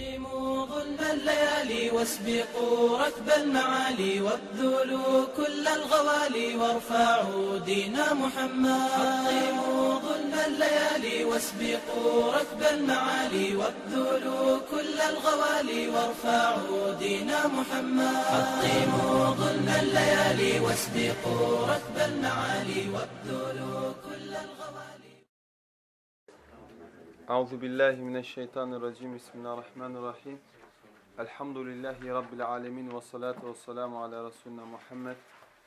أقيموا ظلم الليالي واسبقوا ركب المعالي وابذلوا كل الغوالي وارفعوا دين محمد. أقيموا ظلم الليالي واسبقوا ركب المعالي وابذلوا كل الغوالي وارفعوا دين محمد. أقيموا ظلم الليالي واسبقوا ركب المعالي وابذلوا كل الغوالي Euzu billahi mineşşeytanirracim. Bismillahirrahmanirrahim. Elhamdülillahi rabbil alamin ve salatu vesselamu ala resulina Muhammed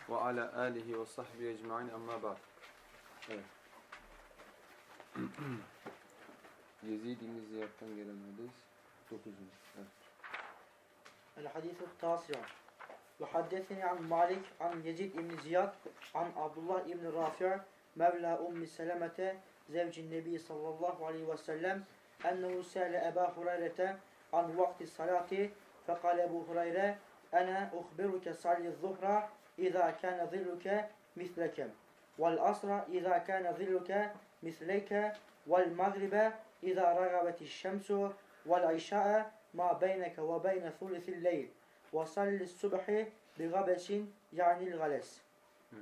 ve ala alihi ve sahbihi ecmaîn. Amma ba'd. Evet. Yezid İbn Ziyad'dan gelen hadis 9. Evet. الحديث التاسع وحدثني عن مالك عن يزيد بن زياد عن عبد الله بن رافع مولى أم سلمة zevcin nebi sallallahu aleyhi ve sellem ennehu sâle Eba Hureyre'te an vakti salati fekal Ebu Hureyre ene uhbiruke salli zuhra izâ kâne zilluke mislekem vel asra izâ kâne zilluke misleyke vel magribe izâ ragabeti şemsu vel işâ'e ma beyneke ve beyne thulithil leyl ve salli subhi bi gabesin yanil gales. Hmm.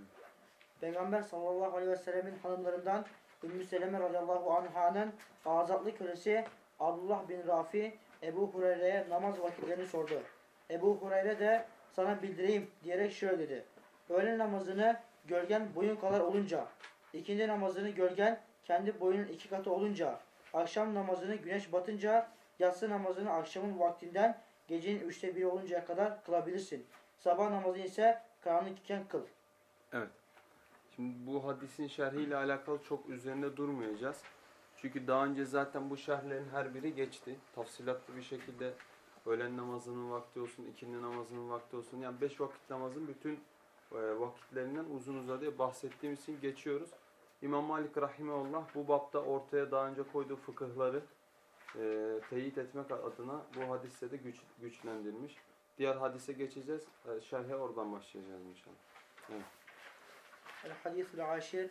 Peygamber sallallahu aleyhi ve sellemin hanımlarından Ümmü Seleme radıyallahu anh'ın azatlı kölesi Abdullah bin Rafi Ebu Hureyre'ye namaz vakitlerini sordu. Ebu Hureyre de sana bildireyim diyerek şöyle dedi. Öğlen namazını gölgen boyun kadar olunca, ikindi namazını gölgen kendi boyunun iki katı olunca, akşam namazını güneş batınca, yatsı namazını akşamın vaktinden gecenin üçte biri oluncaya kadar kılabilirsin. Sabah namazını ise karanlık iken kıl. Evet. Şimdi bu hadisin şerhiyle alakalı çok üzerinde durmayacağız. Çünkü daha önce zaten bu şerhlerin her biri geçti. Tafsilatlı bir şekilde öğlen namazının vakti olsun, ikindi namazının vakti olsun. Yani beş vakit namazın bütün e, vakitlerinden uzun uzadıya bahsettiğimiz için geçiyoruz. İmam Malik Rahimeullah bu bapta ortaya daha önce koyduğu fıkıhları e, teyit etmek adına bu hadiste de güç, güçlendirmiş. Diğer hadise geçeceğiz. E, şerhe oradan başlayacağız inşallah. Evet. El-Hadis-ül Aşir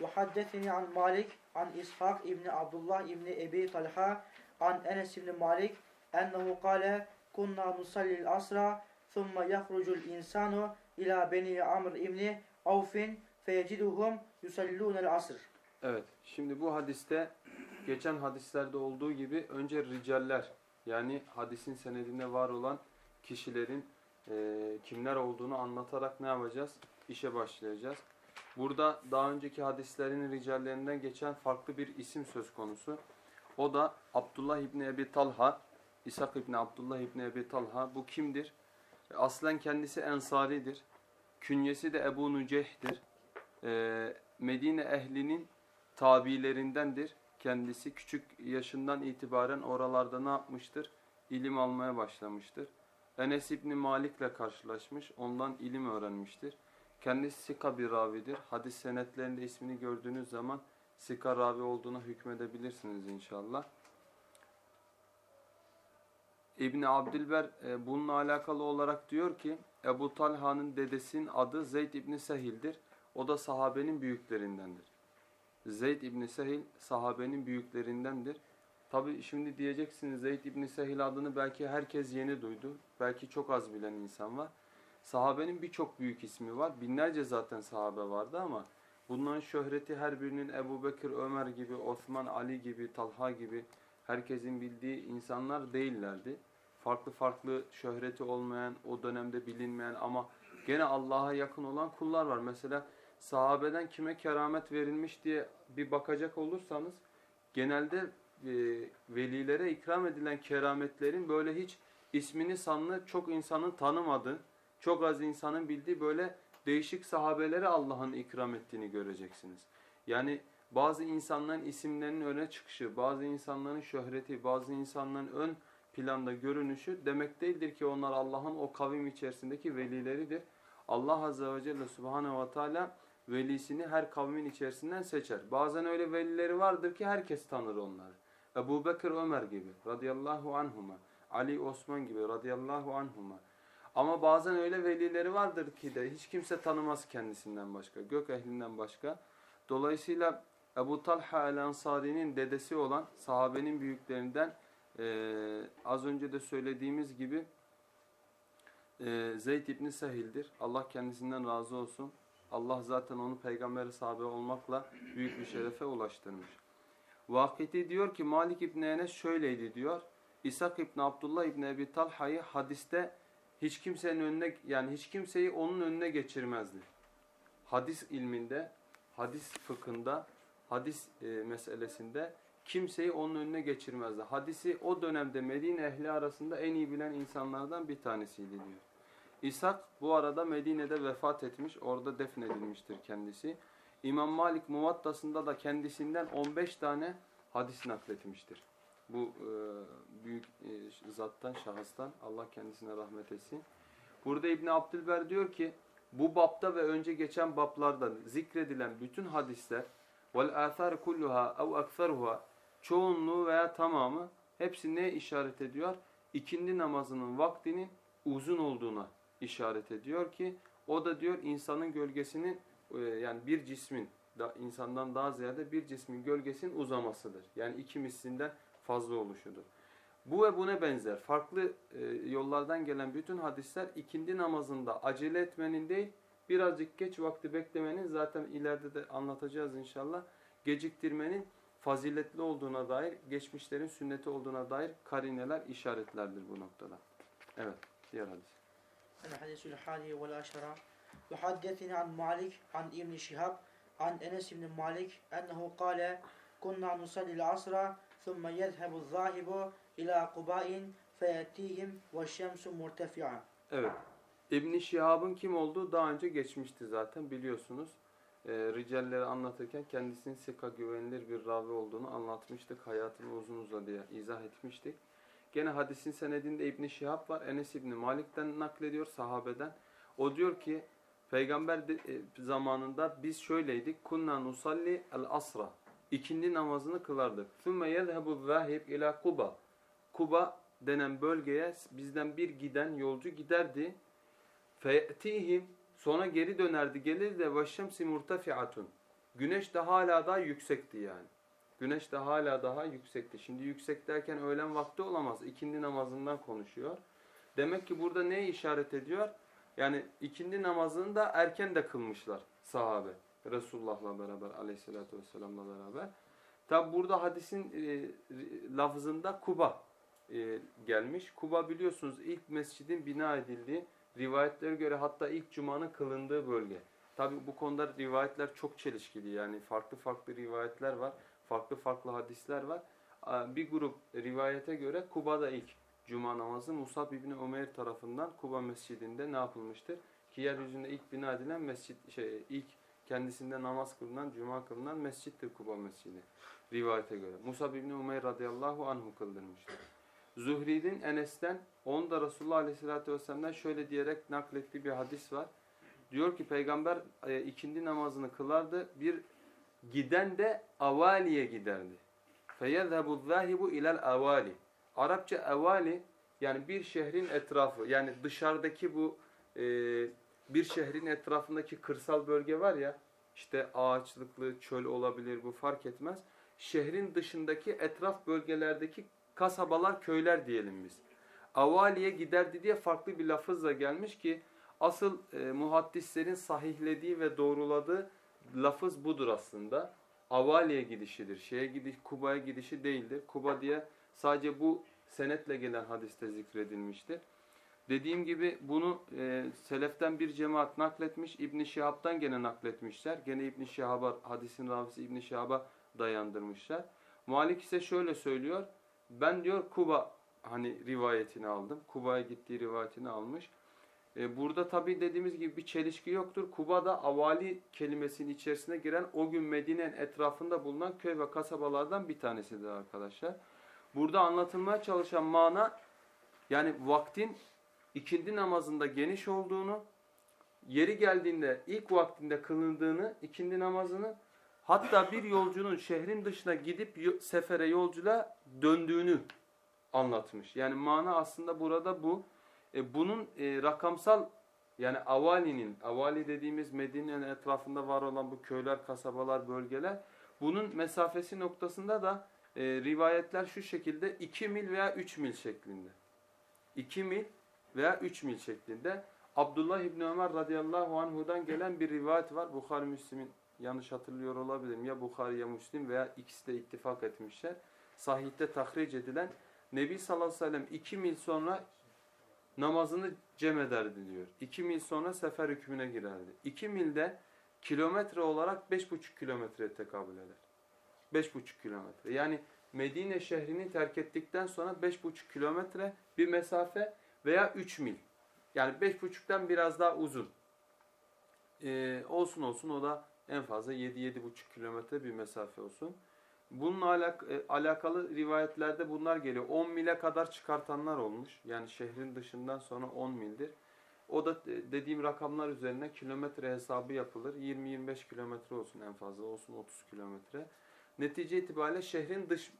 ve haddesini an Malik an İshak İbni Abdullah İbni Ebi Talha an Enes İbni Malik ennehu kale kunna nusallil asra thumma yahrucul insanu ila beni Amr İbni Avfin feyeciduhum yusallunel asr. Evet. Şimdi bu hadiste geçen hadislerde olduğu gibi önce ricaller yani hadisin senedinde var olan kişilerin e, kimler olduğunu anlatarak ne yapacağız? İşe başlayacağız. Burada daha önceki hadislerin ricallerinden geçen farklı bir isim söz konusu. O da Abdullah İbni Ebi Talha, İshak İbni Abdullah İbni Ebi Talha. Bu kimdir? E, Aslen kendisi Ensaridir. Künyesi de Ebu Nuceh'dir. E, Medine ehlinin tabilerindendir. Kendisi küçük yaşından itibaren oralarda ne yapmıştır? İlim almaya başlamıştır. Enes İbni Malik'le karşılaşmış, ondan ilim öğrenmiştir. Kendisi Sika bir ravidir. Hadis senetlerinde ismini gördüğünüz zaman Sika ravi olduğuna hükmedebilirsiniz inşallah. İbni Abdülber e, bununla alakalı olarak diyor ki Ebu Talha'nın dedesinin adı Zeyd İbni Sehil'dir. O da sahabenin büyüklerindendir. Zeyd İbni Sehil sahabenin büyüklerindendir. Tabi şimdi diyeceksiniz Zeyd İbni Sehil adını belki herkes yeni duydu. Belki çok az bilen insan var. Sahabenin birçok büyük ismi var. Binlerce zaten sahabe vardı ama bunların şöhreti her birinin Ebu Bekir, Ömer gibi, Osman, Ali gibi, Talha gibi herkesin bildiği insanlar değillerdi. Farklı farklı şöhreti olmayan, o dönemde bilinmeyen ama gene Allah'a yakın olan kullar var. Mesela sahabeden kime keramet verilmiş diye bir bakacak olursanız genelde e, velilere ikram edilen kerametlerin böyle hiç ismini sanlı çok insanın tanımadığı, çok az insanın bildiği böyle değişik sahabelere Allah'ın ikram ettiğini göreceksiniz. Yani bazı insanların isimlerinin öne çıkışı, bazı insanların şöhreti, bazı insanların ön planda görünüşü demek değildir ki onlar Allah'ın o kavim içerisindeki velileridir. Allah Azze ve Celle Subhanahu ve Teala velisini her kavmin içerisinden seçer. Bazen öyle velileri vardır ki herkes tanır onları. Ebu Bekir Ömer gibi radıyallahu anhuma, Ali Osman gibi radıyallahu anhuma. Ama bazen öyle velileri vardır ki de hiç kimse tanımaz kendisinden başka, gök ehlinden başka. Dolayısıyla Ebu Talha el-Ansari'nin dedesi olan sahabenin büyüklerinden Ee, az önce de söylediğimiz gibi e, Zeyd İbni Sehil'dir. Allah kendisinden razı olsun. Allah zaten onu peygamberi sahabe olmakla büyük bir şerefe ulaştırmış. Vakiti diyor ki Malik İbni Enes şöyleydi diyor. İshak İbni Abdullah İbni Ebi Talha'yı hadiste hiç kimsenin önüne yani hiç kimseyi onun önüne geçirmezdi. Hadis ilminde, hadis fıkhında, hadis e, meselesinde kimseyi onun önüne geçirmezdi. Hadisi o dönemde Medine ehli arasında en iyi bilen insanlardan bir tanesiydi diyor. İshak bu arada Medine'de vefat etmiş, orada defnedilmiştir kendisi. İmam Malik Muvattası'nda da kendisinden 15 tane hadis nakletmiştir. Bu e, büyük e, zattan, şahıstan Allah kendisine rahmet etsin. Burada İbn Abdülber diyor ki bu bapta ve önce geçen baplarda zikredilen bütün hadisler vel athar kulluha ev aktharuha çoğunluğu veya tamamı hepsi neye işaret ediyor? İkindi namazının vaktinin uzun olduğuna işaret ediyor ki o da diyor insanın gölgesinin e, yani bir cismin da, insandan daha ziyade bir cismin gölgesinin uzamasıdır. Yani iki mislinden fazla oluşudur. Bu ve buna benzer farklı e, yollardan gelen bütün hadisler ikindi namazında acele etmenin değil, birazcık geç vakti beklemenin zaten ileride de anlatacağız inşallah, geciktirmenin faziletli olduğuna dair, geçmişlerin sünneti olduğuna dair karineler, işaretlerdir bu noktada. Evet, diğer hadis. El-Hadisül Hadi vel Aşara ve haddetini an Malik, an İbn-i Şihab, an Enes İbn Malik, ennehu kale, kunna nusallil asra ثم يذهب الذاهب إلى قباء فيأتيهم والشمس مرتفعة Evet. İbn Şihab'ın kim olduğu daha önce geçmişti zaten biliyorsunuz. Ee, ricalleri anlatırken kendisinin sika güvenilir bir ravi olduğunu anlatmıştık. Hayatını uzun uzadıya izah etmiştik. Gene hadisin senedinde İbn Şihab var. Enes İbni Malik'ten naklediyor sahabeden. O diyor ki peygamber de- e, zamanında biz şöyleydik. Kunna nusalli el asra. İkindi namazını kılardık. Thumme yezhebu zahib ila Kuba. Kuba denen bölgeye bizden bir giden yolcu giderdi. Feyetihim sonra geri dönerdi gelir de veşşemsi murtafiatun. Güneş de hala daha yüksekti yani. Güneş de hala daha yüksekti. Şimdi yüksek derken öğlen vakti olamaz. İkindi namazından konuşuyor. Demek ki burada neye işaret ediyor? Yani ikindi namazını da erken de kılmışlar sahabe. Resulullah'la beraber aleyhissalatü vesselam'la beraber. Tabi burada hadisin e, lafzında Kuba e, gelmiş. Kuba biliyorsunuz ilk mescidin bina edildiği, rivayetlere göre hatta ilk cumanın kılındığı bölge. Tabi bu konuda rivayetler çok çelişkili yani farklı farklı rivayetler var, farklı farklı hadisler var. Bir grup rivayete göre Kuba'da ilk cuma namazı Musab İbni Ömer tarafından Kuba mescidinde ne yapılmıştır? Ki yeryüzünde ilk bina edilen mescid, şey, ilk kendisinde namaz kılınan, cuma kılınan mescittir Kuba mescidi. Rivayete göre. Musab İbni Umeyr radıyallahu anhu kıldırmıştır. Zuhri'nin Enes'ten, onu da Resulullah aleyhissalatü vesselam'dan şöyle diyerek naklettiği bir hadis var. Diyor ki peygamber e, ikindi namazını kılardı. Bir giden de avaliye giderdi. فَيَذْهَبُ الذَّاهِبُ اِلَى الْاَوَالِ Arapça evali yani bir şehrin etrafı yani dışarıdaki bu e, bir şehrin etrafındaki kırsal bölge var ya işte ağaçlıklı çöl olabilir bu fark etmez. Şehrin dışındaki etraf bölgelerdeki kasabalar köyler diyelim biz. Avaliye giderdi diye farklı bir lafızla gelmiş ki asıl e, muhaddislerin sahihlediği ve doğruladığı lafız budur aslında. Avaliye gidişidir. Şeye gidiş, Kuba'ya gidişi değildir. Kuba diye sadece bu senetle gelen hadiste zikredilmiştir. Dediğim gibi bunu e, seleften bir cemaat nakletmiş. İbn Şihab'dan gene nakletmişler. Gene İbn Şihab'a hadisin ravisi İbn Şihab'a dayandırmışlar. Malik ise şöyle söylüyor. Ben diyor Kuba hani rivayetini aldım. Kuba'ya gittiği rivayetini almış. E, burada tabi dediğimiz gibi bir çelişki yoktur. Kuba'da avali kelimesinin içerisine giren o gün Medine'nin etrafında bulunan köy ve kasabalardan bir tanesidir arkadaşlar. Burada anlatılmaya çalışan mana yani vaktin ikindi namazında geniş olduğunu, yeri geldiğinde ilk vaktinde kılındığını, ikindi namazını hatta bir yolcunun şehrin dışına gidip sefere yolculuğa döndüğünü anlatmış. Yani mana aslında burada bu. E, bunun e, rakamsal yani avalinin, avali dediğimiz Medine'nin etrafında var olan bu köyler, kasabalar, bölgeler bunun mesafesi noktasında da e, rivayetler şu şekilde 2 mil veya 3 mil şeklinde. 2 mil veya 3 mil şeklinde. Abdullah İbni Ömer radıyallahu anhudan gelen bir rivayet var. Bukhari Müslim'in yanlış hatırlıyor olabilirim. Ya Bukhari ya Müslim veya ikisi de ittifak etmişler. Sahihte tahric edilen Nebi sallallahu aleyhi ve sellem 2 mil sonra namazını cem ederdi diyor. 2 mil sonra sefer hükmüne girerdi. 2 milde kilometre olarak 5,5 kilometreye tekabül eder. 5,5 kilometre. Yani Medine şehrini terk ettikten sonra 5,5 kilometre bir mesafe veya 3 mil. Yani 5,5'ten biraz daha uzun. Ee, olsun olsun o da en fazla 7-7,5 kilometre bir mesafe olsun. Bununla alak e, alakalı rivayetlerde bunlar geliyor. 10 mile kadar çıkartanlar olmuş. Yani şehrin dışından sonra 10 mildir. O da e, dediğim rakamlar üzerine kilometre hesabı yapılır. 20-25 kilometre olsun en fazla olsun 30 kilometre. Netice itibariyle şehrin dış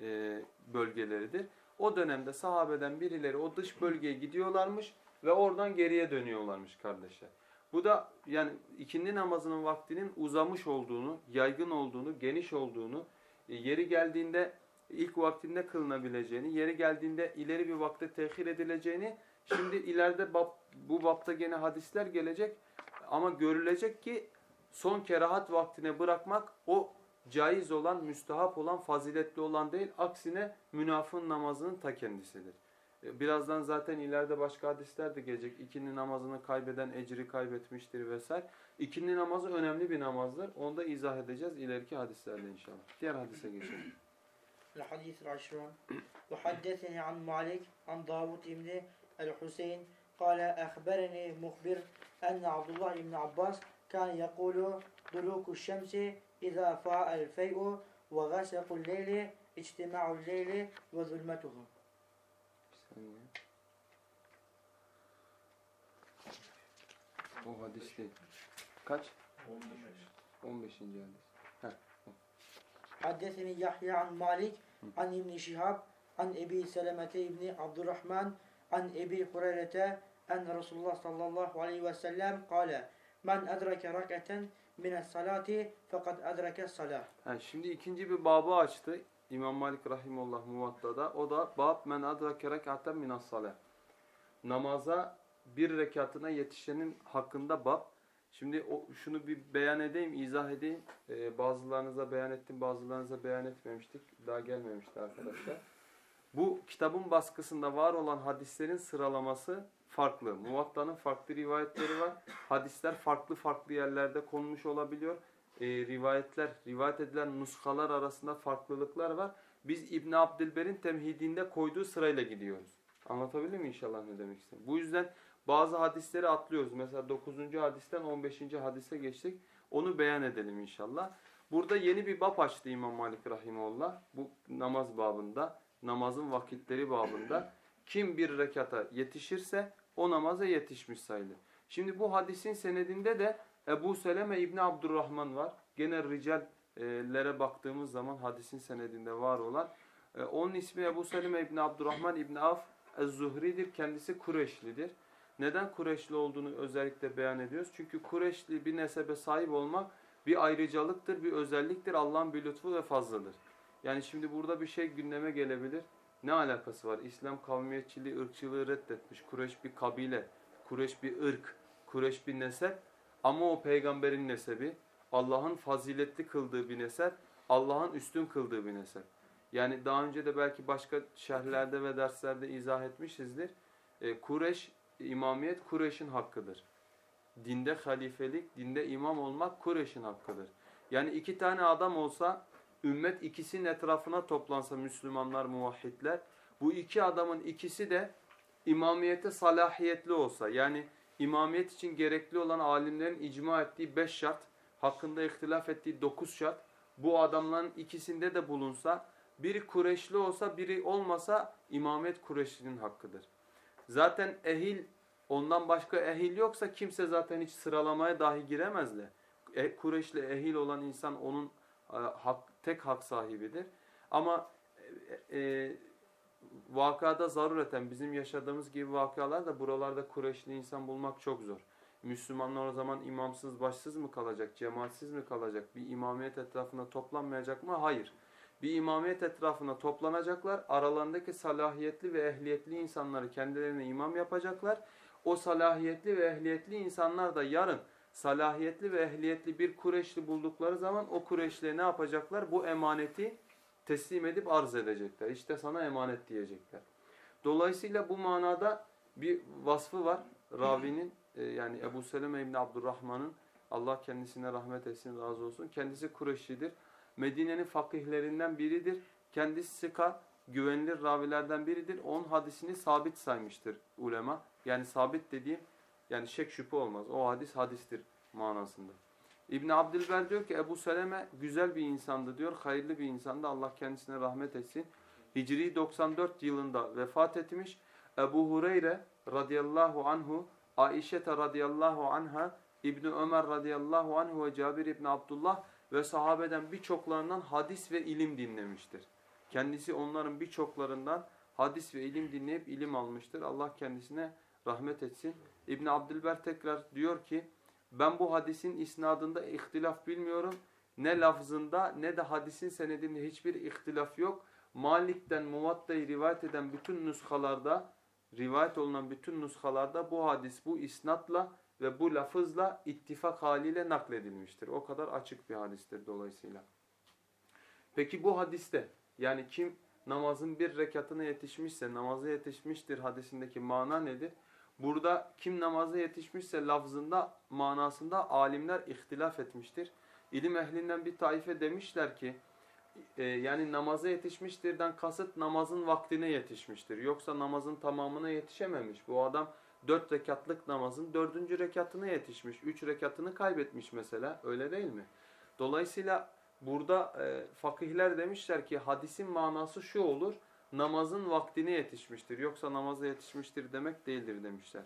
e, bölgeleridir. O dönemde sahabeden birileri o dış bölgeye gidiyorlarmış ve oradan geriye dönüyorlarmış kardeşler. Bu da yani ikindi namazının vaktinin uzamış olduğunu, yaygın olduğunu, geniş olduğunu, e, yeri geldiğinde ilk vaktinde kılınabileceğini, yeri geldiğinde ileri bir vakte tehir edileceğini, şimdi ileride bab, bu bapta gene hadisler gelecek ama görülecek ki son kerahat vaktine bırakmak o caiz olan, müstahap olan, faziletli olan değil, aksine münafın namazının ta kendisidir. E, Birazdan zaten ileride başka hadisler de gelecek. İkindi namazını kaybeden ecri kaybetmiştir vesaire. İkindi namazı önemli bir namazdır. Onu da izah edeceğiz ileriki hadislerde inşallah. Diğer hadise geçelim. الحديث العشرون وحدثني عن مالك عن داود بن الحسين قال أخبرني مخبر أن عبد الله بن عباس كان يقول دلوك الشمس İza fa'al fey'u ve gasakul leyli içtima'ul leyli ve zulmetuhu. O hadis değil. Kaç? 15. 15. hadis. Haddesini Yahya an Malik, an İbni Şihab, an Ebi Selemete İbni Abdurrahman, an Ebi Hureyre'te, en Resulullah sallallahu aleyhi ve sellem kale, men edrake rak'eten mine salati fakat adreke salah. Yani şimdi ikinci bir babı açtı. İmam Malik rahimullah muvaddada. O da bab men adrake rekaten minas salah. Namaza bir rekatına yetişenin hakkında bab. Şimdi o, şunu bir beyan edeyim, izah edeyim. Ee, bazılarınıza beyan ettim, bazılarınıza beyan etmemiştik. Daha gelmemişti arkadaşlar. Bu kitabın baskısında var olan hadislerin sıralaması farklı. Muvatta'nın farklı rivayetleri var. Hadisler farklı farklı yerlerde konmuş olabiliyor. Ee, rivayetler, rivayet edilen nuskalar arasında farklılıklar var. Biz İbn Abdülber'in temhidinde koyduğu sırayla gidiyoruz. Anlatabildim mi inşallah ne demek istedim? Bu yüzden bazı hadisleri atlıyoruz. Mesela 9. hadisten 15. hadise geçtik. Onu beyan edelim inşallah. Burada yeni bir bab açtı İmam Malik Rahimullah. Bu namaz babında, namazın vakitleri babında. Kim bir rekata yetişirse o namaza yetişmiş sayılır. Şimdi bu hadisin senedinde de Ebu Seleme İbni Abdurrahman var. Gene ricallere baktığımız zaman hadisin senedinde var olan. e, Onun ismi Ebu Seleme İbni Abdurrahman İbni Af Ez-Zuhri'dir. Kendisi Kureşlidir. Neden Kureşli olduğunu özellikle beyan ediyoruz? Çünkü Kureşli bir nesebe sahip olmak bir ayrıcalıktır, bir özelliktir. Allah'ın bir lütfu ve fazlıdır. Yani şimdi burada bir şey gündeme gelebilir. Ne alakası var? İslam kavmiyetçiliği, ırkçılığı reddetmiş. Kureş bir kabile, Kureş bir ırk, Kureş bir nesep. Ama o peygamberin nesebi, Allah'ın faziletli kıldığı bir nesep, Allah'ın üstün kıldığı bir nesep. Yani daha önce de belki başka şerhlerde ve derslerde izah etmişizdir. E, Kureş, imamiyet Kureş'in hakkıdır. Dinde halifelik, dinde imam olmak Kureş'in hakkıdır. Yani iki tane adam olsa, ümmet ikisinin etrafına toplansa Müslümanlar, muvahhidler, bu iki adamın ikisi de imamiyete salahiyetli olsa, yani imamiyet için gerekli olan alimlerin icma ettiği beş şart, hakkında ihtilaf ettiği dokuz şart, bu adamların ikisinde de bulunsa, biri Kureşli olsa, biri olmasa imamiyet Kureşli'nin hakkıdır. Zaten ehil, ondan başka ehil yoksa kimse zaten hiç sıralamaya dahi giremezler. E, Kureşli ehil olan insan onun e, hak, tek hak sahibidir. Ama e, e, vakada zarureten bizim yaşadığımız gibi vakalar da buralarda Kureşli insan bulmak çok zor. Müslümanlar o zaman imamsız başsız mı kalacak, cemaatsiz mi kalacak, bir imamiyet etrafında toplanmayacak mı? Hayır. bir imamiyet etrafına toplanacaklar. Aralarındaki salahiyetli ve ehliyetli insanları kendilerine imam yapacaklar. O salahiyetli ve ehliyetli insanlar da yarın salahiyetli ve ehliyetli bir Kureşli buldukları zaman o Kureşli'ye ne yapacaklar? Bu emaneti teslim edip arz edecekler. İşte sana emanet diyecekler. Dolayısıyla bu manada bir vasfı var ravinin e, yani Ebu Seleme İbni Abdurrahman'ın Allah kendisine rahmet etsin razı olsun. Kendisi Kureşlidir. Medine'nin fakihlerinden biridir. Kendisi sıka güvenilir ravilerden biridir. Onun hadisini sabit saymıştır ulema. Yani sabit dediğim yani şek şüphe olmaz. O hadis hadistir manasında. İbn Abdülber diyor ki Ebu Seleme güzel bir insandı diyor. Hayırlı bir insandı. Allah kendisine rahmet etsin. Hicri 94 yılında vefat etmiş. Ebu Hureyre radıyallahu anhu, Aişe radıyallahu anha, İbn Ömer radıyallahu anhu ve Cabir İbn Abdullah ve sahabeden birçoklarından hadis ve ilim dinlemiştir. Kendisi onların birçoklarından hadis ve ilim dinleyip ilim almıştır. Allah kendisine rahmet etsin. İbn Abdülber tekrar diyor ki ben bu hadisin isnadında ihtilaf bilmiyorum. Ne lafzında ne de hadisin senedinde hiçbir ihtilaf yok. Malik'ten Muvatta'yı rivayet eden bütün nuskalarda, rivayet olunan bütün nuskalarda bu hadis bu isnatla ve bu lafızla ittifak haliyle nakledilmiştir. O kadar açık bir hadistir dolayısıyla. Peki bu hadiste yani kim namazın bir rekatına yetişmişse namaza yetişmiştir hadisindeki mana nedir? Burada kim namaza yetişmişse lafzında manasında alimler ihtilaf etmiştir. İlim ehlinden bir taife demişler ki e, yani namaza yetişmiştirden kasıt namazın vaktine yetişmiştir. Yoksa namazın tamamına yetişememiş. Bu adam dört rekatlık namazın dördüncü rekatına yetişmiş. Üç rekatını kaybetmiş mesela öyle değil mi? Dolayısıyla burada e, fakihler demişler ki hadisin manası şu olur namazın vaktine yetişmiştir. Yoksa namaza yetişmiştir demek değildir demişler.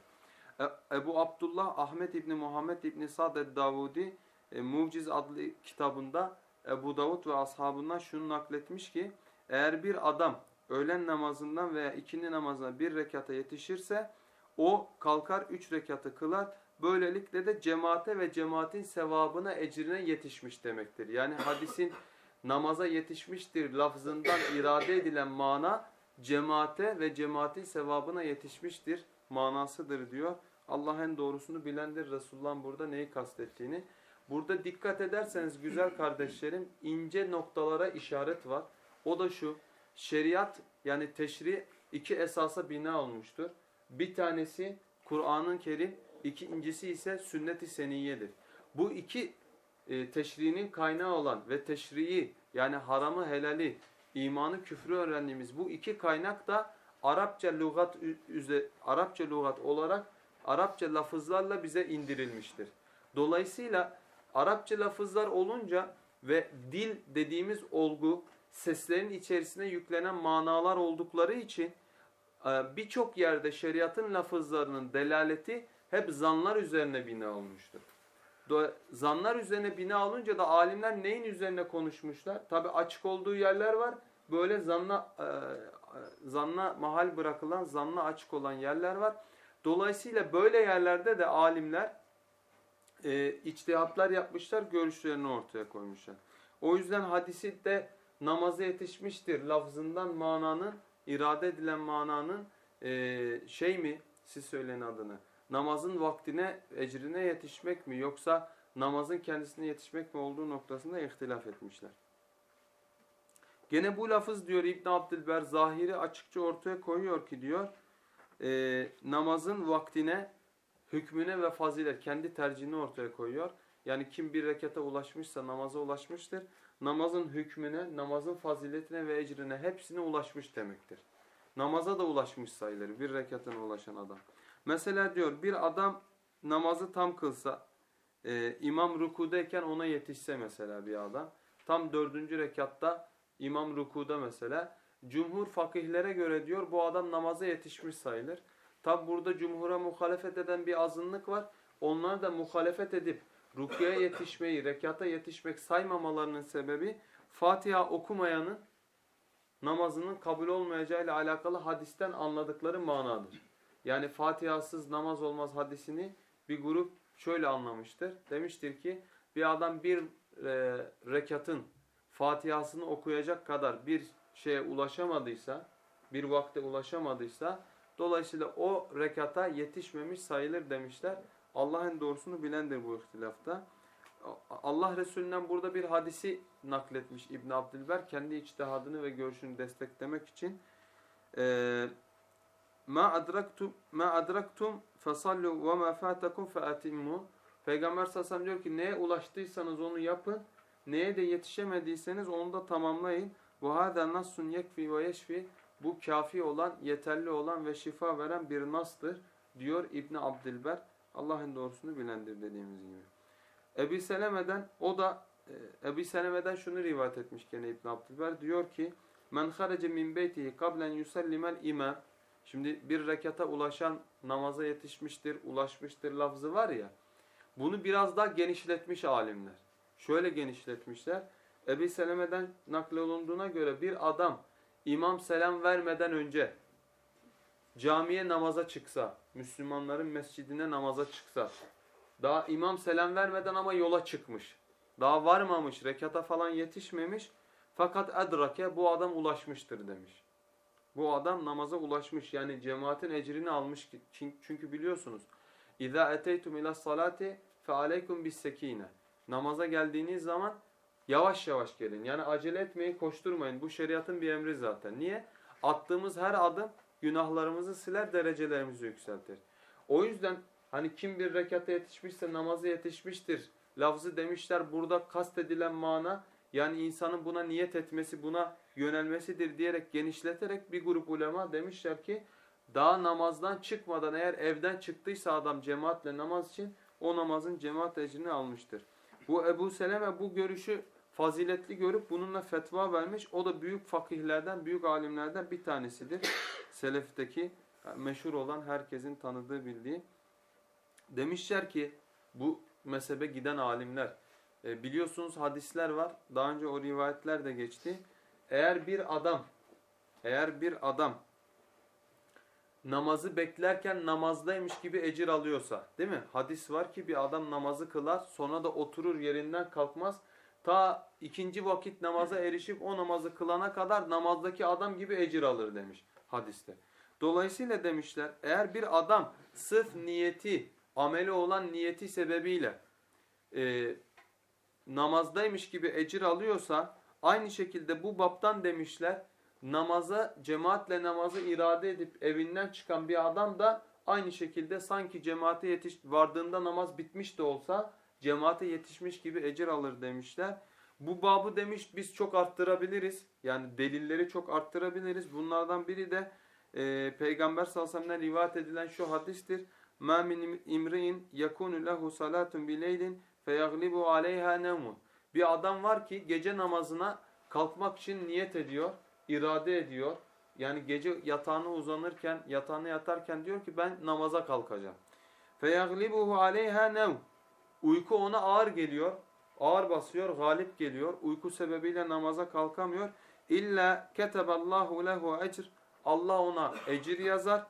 E, Ebu Abdullah Ahmet İbni Muhammed İbni Sa'd davudi e, Muciz adlı kitabında Ebu Davud ve ashabından şunu nakletmiş ki eğer bir adam öğlen namazından veya ikindi namazına bir rekata yetişirse o kalkar üç rekatı kılar. Böylelikle de cemaate ve cemaatin sevabına ecrine yetişmiş demektir. Yani hadisin namaza yetişmiştir lafzından irade edilen mana cemaate ve cemaatin sevabına yetişmiştir manasıdır diyor. Allah en doğrusunu bilendir Resulullah'ın burada neyi kastettiğini. Burada dikkat ederseniz güzel kardeşlerim ince noktalara işaret var. O da şu şeriat yani teşri iki esasa bina olmuştur. Bir tanesi Kur'an'ın kerim, ikincisi ise sünnet-i seniyyedir. Bu iki e, teşriğinin kaynağı olan ve teşriği yani haramı helali, imanı küfrü öğrendiğimiz bu iki kaynak da Arapça lügat Arapça lügat olarak Arapça lafızlarla bize indirilmiştir. Dolayısıyla Arapça lafızlar olunca ve dil dediğimiz olgu seslerin içerisine yüklenen manalar oldukları için e, birçok yerde şeriatın lafızlarının delaleti hep zanlar üzerine bina olmuştur. Zanlar üzerine bina olunca da alimler neyin üzerine konuşmuşlar? Tabi açık olduğu yerler var. Böyle zanna, e, zanna mahal bırakılan, zanna açık olan yerler var. Dolayısıyla böyle yerlerde de alimler e, içtihatlar yapmışlar, görüşlerini ortaya koymuşlar. O yüzden hadisi de namaza yetişmiştir lafzından mananın, irade edilen mananın e, şey mi? Siz söyleyin adını namazın vaktine, ecrine yetişmek mi yoksa namazın kendisine yetişmek mi olduğu noktasında ihtilaf etmişler. Gene bu lafız diyor İbn Abdülber zahiri açıkça ortaya koyuyor ki diyor e, namazın vaktine, hükmüne ve fazilet kendi tercihini ortaya koyuyor. Yani kim bir rekata ulaşmışsa namaza ulaşmıştır. Namazın hükmüne, namazın faziletine ve ecrine hepsine ulaşmış demektir. Namaza da ulaşmış sayılır bir rekatına ulaşan adam. Mesela diyor bir adam namazı tam kılsa, e, imam rukudayken ona yetişse mesela bir adam. Tam dördüncü rekatta imam rukuda mesela. Cumhur fakihlere göre diyor bu adam namaza yetişmiş sayılır. Tabi burada cumhura muhalefet eden bir azınlık var. Onlar da muhalefet edip rukuya yetişmeyi, rekata yetişmek saymamalarının sebebi Fatiha okumayanın namazının kabul olmayacağıyla alakalı hadisten anladıkları manadır. Yani Fatiha'sız namaz olmaz hadisini bir grup şöyle anlamıştır. Demiştir ki bir adam bir e, rekatın Fatiha'sını okuyacak kadar bir şeye ulaşamadıysa, bir vakte ulaşamadıysa dolayısıyla o rekata yetişmemiş sayılır demişler. Allah'ın doğrusunu bilendir bu ihtilafta. Allah Resulü'nden burada bir hadisi nakletmiş İbn Abdülber kendi içtihadını ve görüşünü desteklemek için. Ee, ma adraktum ma adraktum fesallu ve ma fatakum faatimmu. Peygamber sallallahu ve diyor ki neye ulaştıysanız onu yapın. Neye de yetişemediyseniz onu da tamamlayın. Bu hada nassun yekfi ve yeşfi. Bu kafi olan, yeterli olan ve şifa veren bir nastır diyor İbn Abdülber. Allah'ın doğrusunu bilendir dediğimiz gibi. Ebi Seleme'den o da e, Ebi Seleme'den şunu rivayet etmiş gene İbn Abdülber diyor ki men harace min beytihi qablen yusallimel imam Şimdi bir rekata ulaşan namaza yetişmiştir, ulaşmıştır lafzı var ya. Bunu biraz daha genişletmiş alimler. Şöyle genişletmişler. Ebi Seleme'den naklolunduğuna göre bir adam imam selam vermeden önce camiye namaza çıksa, Müslümanların mescidine namaza çıksa, daha imam selam vermeden ama yola çıkmış. Daha varmamış, rekata falan yetişmemiş. Fakat edrake bu adam ulaşmıştır demiş. Bu adam namaza ulaşmış yani cemaatin ecrini almış. Çünkü biliyorsunuz. İla salati fe aleykum bis sekine. Namaza geldiğiniz zaman yavaş yavaş gelin. Yani acele etmeyin, koşturmayın. Bu şeriatın bir emri zaten. Niye? Attığımız her adım günahlarımızı siler, derecelerimizi yükseltir. O yüzden hani kim bir rekata yetişmişse namaza yetişmiştir. Lafzı demişler burada kastedilen mana yani insanın buna niyet etmesi, buna yönelmesidir diyerek genişleterek bir grup ulema demişler ki daha namazdan çıkmadan eğer evden çıktıysa adam cemaatle namaz için o namazın cemaat ecrini almıştır. Bu Ebu Seleme bu görüşü faziletli görüp bununla fetva vermiş. O da büyük fakihlerden, büyük alimlerden bir tanesidir. Selefteki meşhur olan herkesin tanıdığı bildiği. Demişler ki bu mezhebe giden alimler e, biliyorsunuz hadisler var. Daha önce o rivayetler de geçti. Eğer bir adam eğer bir adam namazı beklerken namazdaymış gibi ecir alıyorsa değil mi? Hadis var ki bir adam namazı kılar sonra da oturur yerinden kalkmaz. Ta ikinci vakit namaza erişip o namazı kılana kadar namazdaki adam gibi ecir alır demiş hadiste. Dolayısıyla demişler eğer bir adam sırf niyeti, ameli olan niyeti sebebiyle e, namazdaymış gibi ecir alıyorsa aynı şekilde bu baptan demişler namaza cemaatle namazı irade edip evinden çıkan bir adam da aynı şekilde sanki cemaate yetiş vardığında namaz bitmiş de olsa cemaate yetişmiş gibi ecir alır demişler. Bu babı demiş biz çok arttırabiliriz. Yani delilleri çok arttırabiliriz. Bunlardan biri de e, Peygamber sallallahu aleyhi ve sellem'den rivayet edilen şu hadistir. مَا مِنْ اِمْرِئِنْ يَكُونُ لَهُ صَلَاتٌ بِلَيْلٍ فَيَغْلِبُ عَلَيْهَا نَوْمٌ Bir adam var ki gece namazına kalkmak için niyet ediyor, irade ediyor. Yani gece yatağına uzanırken, yatağına yatarken diyor ki ben namaza kalkacağım. فَيَغْلِبُهُ عَلَيْهَا نَوْمٌ Uyku ona ağır geliyor, ağır basıyor, galip geliyor. Uyku sebebiyle namaza kalkamıyor. İlla keteballahu lehu ecr. Allah ona ecir yazar.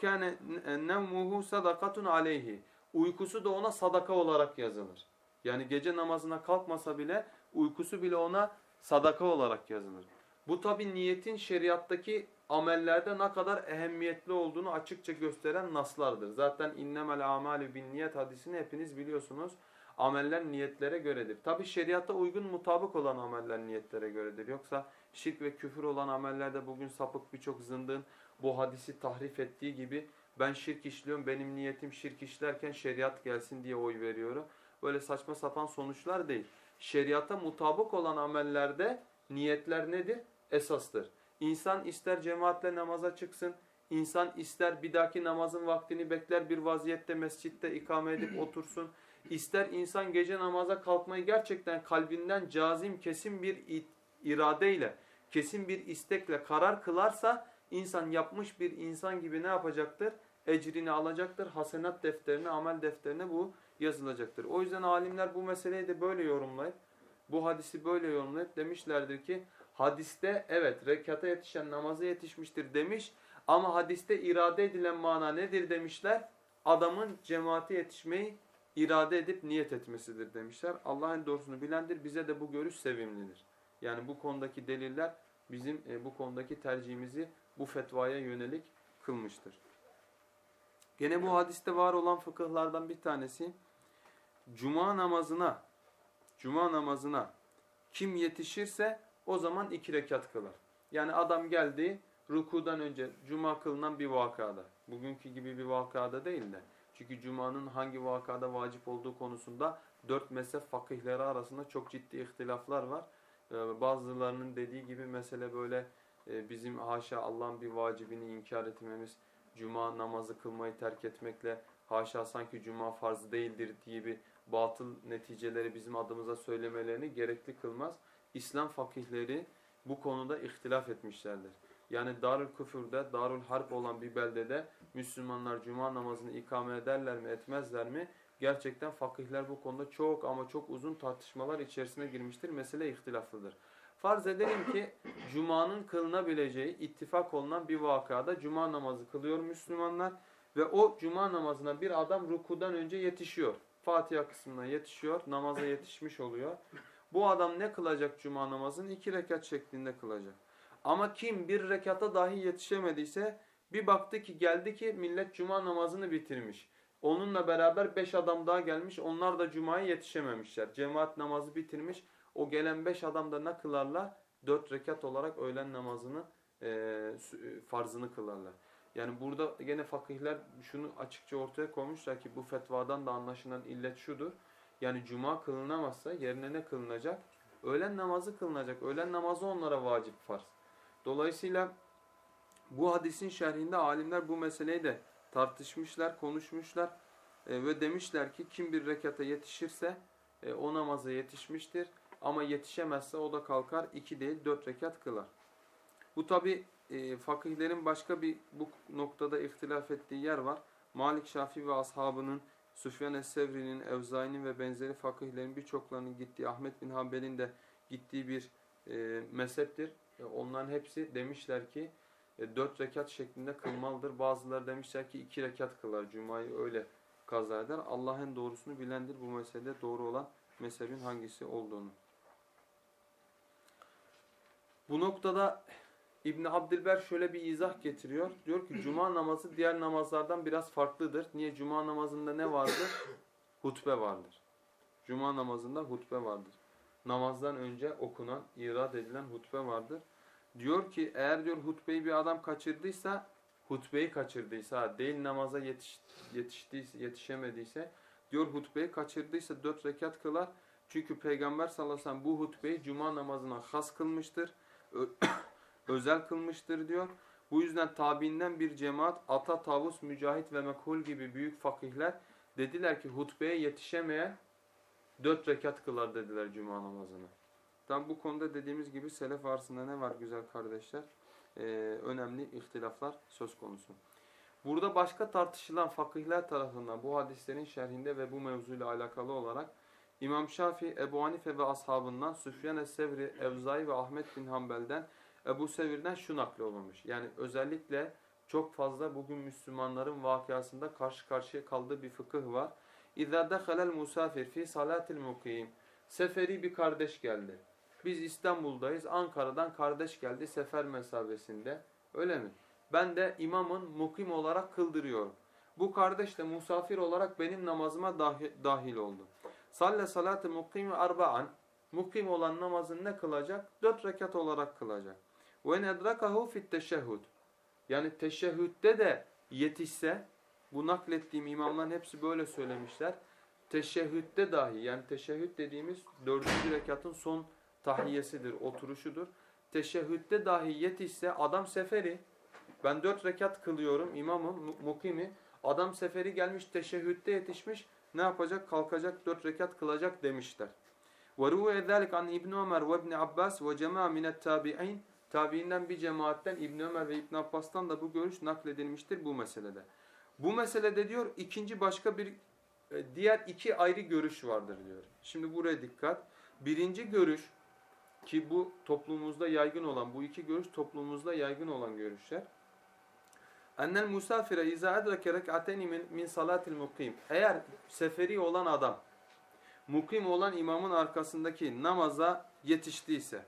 Kâne nevmuhu sadakatun aleyhi. Uykusu da ona sadaka olarak yazılır. Yani gece namazına kalkmasa bile uykusu bile ona sadaka olarak yazılır. Bu tabi niyetin şeriattaki amellerde ne kadar ehemmiyetli olduğunu açıkça gösteren naslardır. Zaten innemel amalü bin niyet hadisini hepiniz biliyorsunuz. Ameller niyetlere göredir. Tabi şeriatta uygun mutabık olan ameller niyetlere göredir. Yoksa şirk ve küfür olan amellerde bugün sapık birçok zındığın bu hadisi tahrif ettiği gibi ben şirk işliyorum, benim niyetim şirk işlerken şeriat gelsin diye oy veriyorum. Böyle saçma sapan sonuçlar değil. Şeriata mutabık olan amellerde niyetler nedir? Esastır. İnsan ister cemaatle namaza çıksın, insan ister bir dahaki namazın vaktini bekler bir vaziyette mescitte ikame edip otursun. İster insan gece namaza kalkmayı gerçekten kalbinden cazim kesin bir iradeyle, kesin bir istekle karar kılarsa insan yapmış bir insan gibi ne yapacaktır? Ecrini alacaktır. Hasenat defterine, amel defterine bu yazılacaktır. O yüzden alimler bu meseleyi de böyle yorumlayıp, bu hadisi böyle yorumlayıp demişlerdir ki hadiste evet rekata yetişen namaza yetişmiştir demiş ama hadiste irade edilen mana nedir demişler? Adamın cemaate yetişmeyi irade edip niyet etmesidir demişler. Allah'ın doğrusunu bilendir. Bize de bu görüş sevimlidir. Yani bu konudaki deliller bizim e, bu konudaki tercihimizi bu fetvaya yönelik kılmıştır. Gene bu hadiste var olan fıkıhlardan bir tanesi cuma namazına cuma namazına kim yetişirse o zaman iki rekat kılar. Yani adam geldi rukudan önce cuma kılınan bir vakada. Bugünkü gibi bir vakada değil de. Çünkü cumanın hangi vakada vacip olduğu konusunda dört mezhep fakihleri arasında çok ciddi ihtilaflar var. Ee, bazılarının dediği gibi mesele böyle e, bizim haşa Allah'ın bir vacibini inkar etmemiz, cuma namazı kılmayı terk etmekle haşa sanki cuma farz değildir diye bir batıl neticeleri bizim adımıza söylemelerini gerekli kılmaz. İslam fakihleri bu konuda ihtilaf etmişlerdir. Yani Darül Küfür'de, Darül Harp olan bir beldede Müslümanlar cuma namazını ikame ederler mi, etmezler mi? Gerçekten fakihler bu konuda çok ama çok uzun tartışmalar içerisine girmiştir. Mesele ihtilaflıdır. Farz edelim ki cumanın kılınabileceği ittifak olunan bir vakada cuma namazı kılıyor Müslümanlar ve o cuma namazına bir adam rukudan önce yetişiyor. Fatiha kısmına yetişiyor, namaza yetişmiş oluyor. Bu adam ne kılacak cuma namazını? iki rekat şeklinde kılacak. Ama kim bir rekata dahi yetişemediyse bir baktı ki geldi ki millet cuma namazını bitirmiş. Onunla beraber beş adam daha gelmiş. Onlar da cumaya yetişememişler. Cemaat namazı bitirmiş. O gelen beş adam da ne kılarlar? Dört rekat olarak öğlen namazını e, farzını kılarlar. Yani burada gene fakihler şunu açıkça ortaya koymuşlar ki bu fetvadan da anlaşılan illet şudur. Yani cuma kılınamazsa yerine ne kılınacak? Öğlen namazı kılınacak. Öğlen namazı onlara vacip farz. Dolayısıyla bu hadisin şerhinde alimler bu meseleyi de tartışmışlar, konuşmuşlar e, ve demişler ki kim bir rekata yetişirse e, o namaza yetişmiştir. Ama yetişemezse o da kalkar iki değil dört rekat kılar. Bu tabi e, fakihlerin başka bir bu noktada ihtilaf ettiği yer var. Malik Şafi ve ashabının, Süfyan Es-Sevri'nin, Evzai'nin ve benzeri fakihlerin birçoklarının gittiği, Ahmet bin Hanbel'in de gittiği bir e, mezheptir. E, onların hepsi demişler ki dört rekat şeklinde kılmalıdır. Bazıları demişler ki iki rekat kılar. Cuma'yı öyle kaza eder. Allah en doğrusunu bilendir bu meselede doğru olan mezhebin hangisi olduğunu. Bu noktada İbn Abdilber şöyle bir izah getiriyor. Diyor ki cuma namazı diğer namazlardan biraz farklıdır. Niye? Cuma namazında ne vardır? Hutbe vardır. Cuma namazında hutbe vardır. Namazdan önce okunan, irad edilen hutbe vardır. Diyor ki eğer diyor hutbeyi bir adam kaçırdıysa, hutbeyi kaçırdıysa, değil namaza yetiş, yetiştiyse, yetişemediyse, diyor hutbeyi kaçırdıysa dört rekat kılar. Çünkü Peygamber sallallahu aleyhi ve sellem bu hutbeyi cuma namazına has kılmıştır. özel kılmıştır diyor. Bu yüzden tabiinden bir cemaat Ata, Tavus, Mücahit ve Mekhul gibi büyük fakihler dediler ki hutbeye yetişemeyen dört rekat kılar dediler cuma namazını. Tam bu konuda dediğimiz gibi selef arasında ne var güzel kardeşler? Ee, önemli ihtilaflar söz konusu. Burada başka tartışılan fakihler tarafından bu hadislerin şerhinde ve bu mevzuyla alakalı olarak İmam Şafii, Ebu Hanife ve ashabından Süfyan Es-Sevri, Evzai ve Ahmet bin Hanbel'den Ebu Sevir'den şu nakli olunmuş. Yani özellikle çok fazla bugün Müslümanların vakıasında karşı karşıya kaldığı bir fıkıh var. İzâ dehalel musafir fi salatil mukim. Seferi bir kardeş geldi. Biz İstanbul'dayız. Ankara'dan kardeş geldi sefer mesabesinde. Öyle mi? Ben de imamın mukim olarak kıldırıyorum. Bu kardeş de musafir olarak benim namazıma dahil, oldu. Salle salatı mukimi arba'an. Mukim olan namazını ne kılacak? Dört rekat olarak kılacak. Ve nedrakahu fit teşehhud. Yani teşehhütte de yetişse bu naklettiğim imamların hepsi böyle söylemişler. Teşehhütte dahi yani teşehhüt dediğimiz dördüncü rekatın son tahiyyesidir, oturuşudur. Teşehhütte dahi yetişse adam seferi. Ben dört rekat kılıyorum imamım, mukimi. Adam seferi gelmiş teşehhütte yetişmiş. Ne yapacak? Kalkacak dört rekat kılacak demişler. وَرُوَيَ ذَٰلِكَ عَنْ İbn Ömer وَابْنِ Abbas وَجَمَا مِنَ التَّابِعِينَ Tabiinden bir cemaatten İbn Ömer ve İbn Abbas'tan da bu görüş nakledilmiştir bu meselede. Bu meselede diyor ikinci başka bir e, diğer iki ayrı görüş vardır diyor. Şimdi buraya dikkat. Birinci görüş ki bu toplumumuzda yaygın olan bu iki görüş toplumumuzda yaygın olan görüşler. Ennel musafire izâ edreke rek'ateyni min, min salatil mukim. Eğer seferi olan adam mukim olan imamın arkasındaki namaza yetiştiyse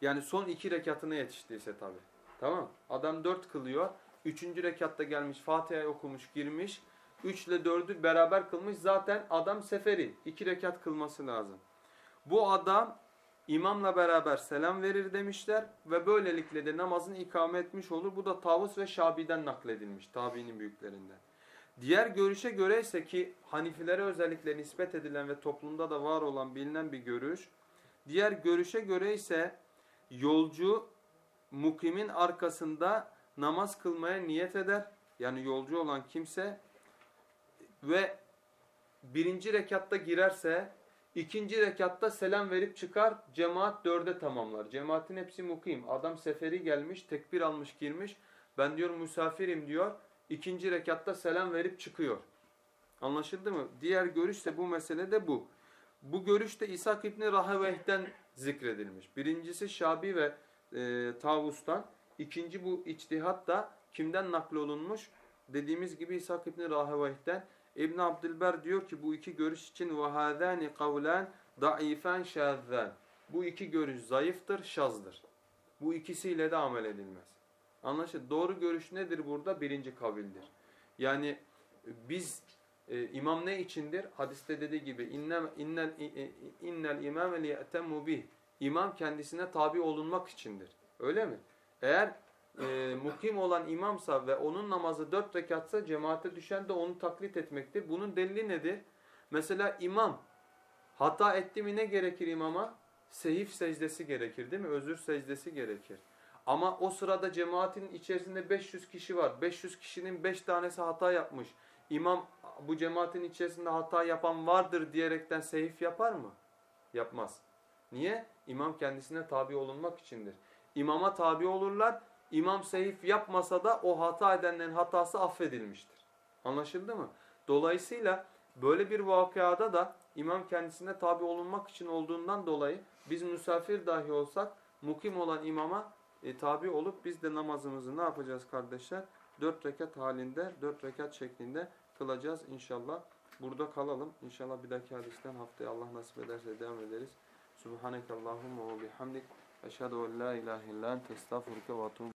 Yani son iki rekatına yetiştiyse tabi. Tamam. Adam dört kılıyor. Üçüncü rekatta gelmiş Fatiha'yı okumuş girmiş. Üç ile dördü beraber kılmış. Zaten adam seferi. iki rekat kılması lazım. Bu adam imamla beraber selam verir demişler. Ve böylelikle de namazını ikame etmiş olur. Bu da Tavus ve Şabi'den nakledilmiş. Tabiinin büyüklerinden. Diğer görüşe göre ise ki Hanifilere özellikle nispet edilen ve toplumda da var olan bilinen bir görüş. Diğer görüşe göre ise yolcu mukimin arkasında namaz kılmaya niyet eder. Yani yolcu olan kimse ve birinci rekatta girerse ikinci rekatta selam verip çıkar cemaat dörde tamamlar. Cemaatin hepsi mukim. Adam seferi gelmiş tekbir almış girmiş. Ben diyor misafirim diyor. İkinci rekatta selam verip çıkıyor. Anlaşıldı mı? Diğer görüş de bu mesele de bu. Bu görüş de İshak İbni Raheveh'den zikredilmiş. Birincisi Şabi ve e, Tavus'tan. İkinci bu içtihat da kimden naklolunmuş? Dediğimiz gibi İshak İbni Raheveh'ten. İbn Abdülber diyor ki bu iki görüş için vahadani kavlen daifen şazzen. Bu iki görüş zayıftır, şazdır. Bu ikisiyle de amel edilmez. Anlaşıldı. Doğru görüş nedir burada? Birinci kavildir. Yani biz e, imam ne içindir? Hadiste dediği gibi innem innel innel imam li bih. İmam kendisine tabi olunmak içindir. Öyle mi? Eğer e, mukim olan imamsa ve onun namazı dört rekatsa cemaate düşen de onu taklit etmektir. Bunun delili nedir? Mesela imam hata etti mi ne gerekir imama? Sehif secdesi gerekir değil mi? Özür secdesi gerekir. Ama o sırada cemaatin içerisinde 500 kişi var. 500 kişinin 5 tanesi hata yapmış. İmam bu cemaatin içerisinde hata yapan vardır diyerekten sehif yapar mı? Yapmaz. Niye? İmam kendisine tabi olunmak içindir. İmama tabi olurlar. İmam sehif yapmasa da o hata edenlerin hatası affedilmiştir. Anlaşıldı mı? Dolayısıyla böyle bir vakıada da imam kendisine tabi olunmak için olduğundan dolayı biz misafir dahi olsak mukim olan imama e, tabi olup biz de namazımızı ne yapacağız kardeşler? Dört rekat halinde, dört rekat şeklinde kılacağız inşallah. Burada kalalım. İnşallah bir dahaki hadisten haftaya Allah nasip ederse devam ederiz. Subhanekallahumma ve bihamdik. Eşhedü en la ilahe illa ente estağfuruke ve